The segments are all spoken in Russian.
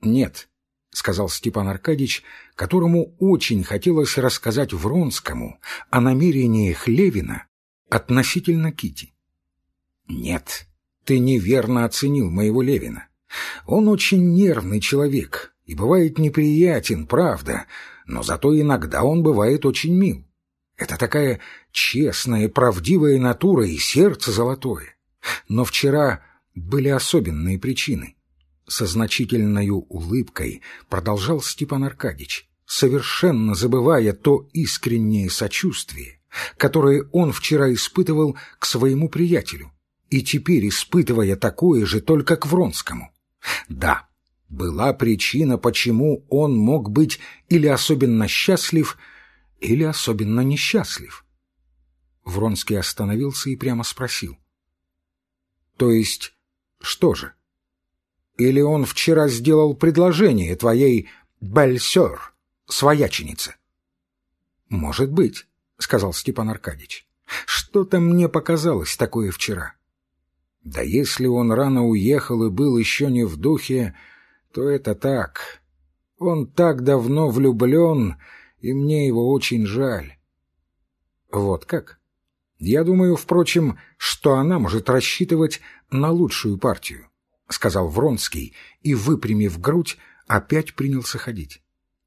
Нет, — сказал Степан Аркадьич, которому очень хотелось рассказать Вронскому о намерениях Левина относительно Кити. «Нет, ты неверно оценил моего Левина. Он очень нервный человек и бывает неприятен, правда, но зато иногда он бывает очень мил. Это такая честная, правдивая натура и сердце золотое. Но вчера были особенные причины. Со значительной улыбкой продолжал Степан Аркадьич, совершенно забывая то искреннее сочувствие, которое он вчера испытывал к своему приятелю, и теперь испытывая такое же только к Вронскому. Да, была причина, почему он мог быть или особенно счастлив, или особенно несчастлив. Вронский остановился и прямо спросил. — То есть, что же? Или он вчера сделал предложение твоей бальсер, свояченице? — Может быть, — сказал Степан Аркадьич. — Что-то мне показалось такое вчера. Да если он рано уехал и был еще не в духе, то это так. Он так давно влюблен, и мне его очень жаль. Вот как? Я думаю, впрочем, что она может рассчитывать на лучшую партию. — сказал Вронский и, выпрямив грудь, опять принялся ходить.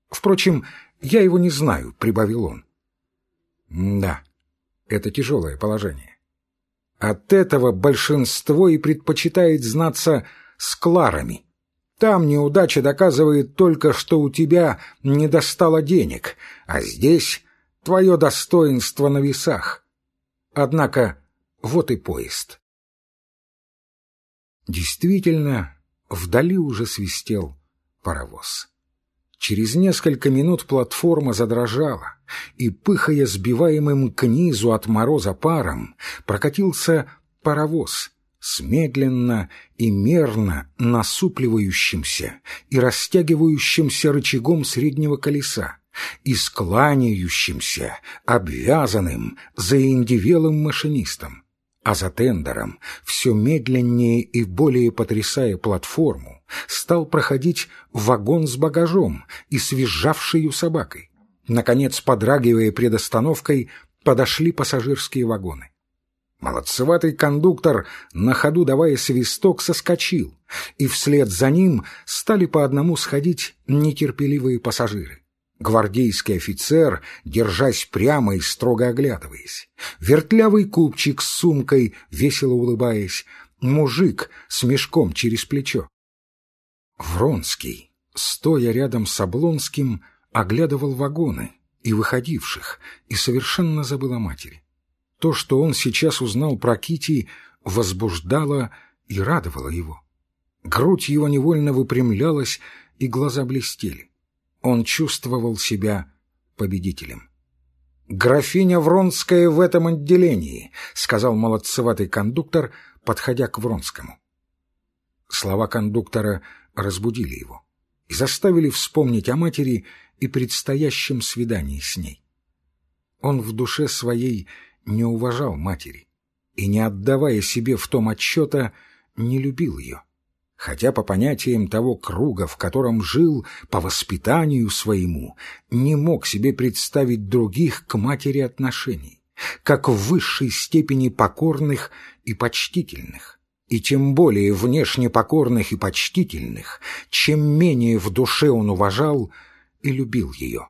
«Впрочем, я его не знаю», — прибавил он. «Да, это тяжелое положение. От этого большинство и предпочитает знаться с Кларами. Там неудача доказывает только, что у тебя не достало денег, а здесь твое достоинство на весах. Однако вот и поезд». Действительно, вдали уже свистел паровоз. Через несколько минут платформа задрожала, и, пыхая сбиваемым к низу от мороза паром, прокатился паровоз с медленно и мерно насупливающимся и растягивающимся рычагом среднего колеса и скланяющимся, обвязанным заиндивелым машинистом а за тендером, все медленнее и более потрясая платформу, стал проходить вагон с багажом и свизжавшей собакой. Наконец, подрагивая пред остановкой, подошли пассажирские вагоны. Молодцеватый кондуктор, на ходу давая свисток, соскочил, и вслед за ним стали по одному сходить нетерпеливые пассажиры гвардейский офицер, держась прямо и строго оглядываясь, вертлявый купчик с сумкой, весело улыбаясь, мужик с мешком через плечо. Вронский, стоя рядом с Облонским, оглядывал вагоны и выходивших, и совершенно забыл о матери. То, что он сейчас узнал про Кити, возбуждало и радовало его. Грудь его невольно выпрямлялась, и глаза блестели. Он чувствовал себя победителем. «Графиня Вронская в этом отделении», — сказал молодцеватый кондуктор, подходя к Вронскому. Слова кондуктора разбудили его и заставили вспомнить о матери и предстоящем свидании с ней. Он в душе своей не уважал матери и, не отдавая себе в том отчета, не любил ее хотя по понятиям того круга, в котором жил по воспитанию своему, не мог себе представить других к матери отношений, как в высшей степени покорных и почтительных, и тем более внешне покорных и почтительных, чем менее в душе он уважал и любил ее.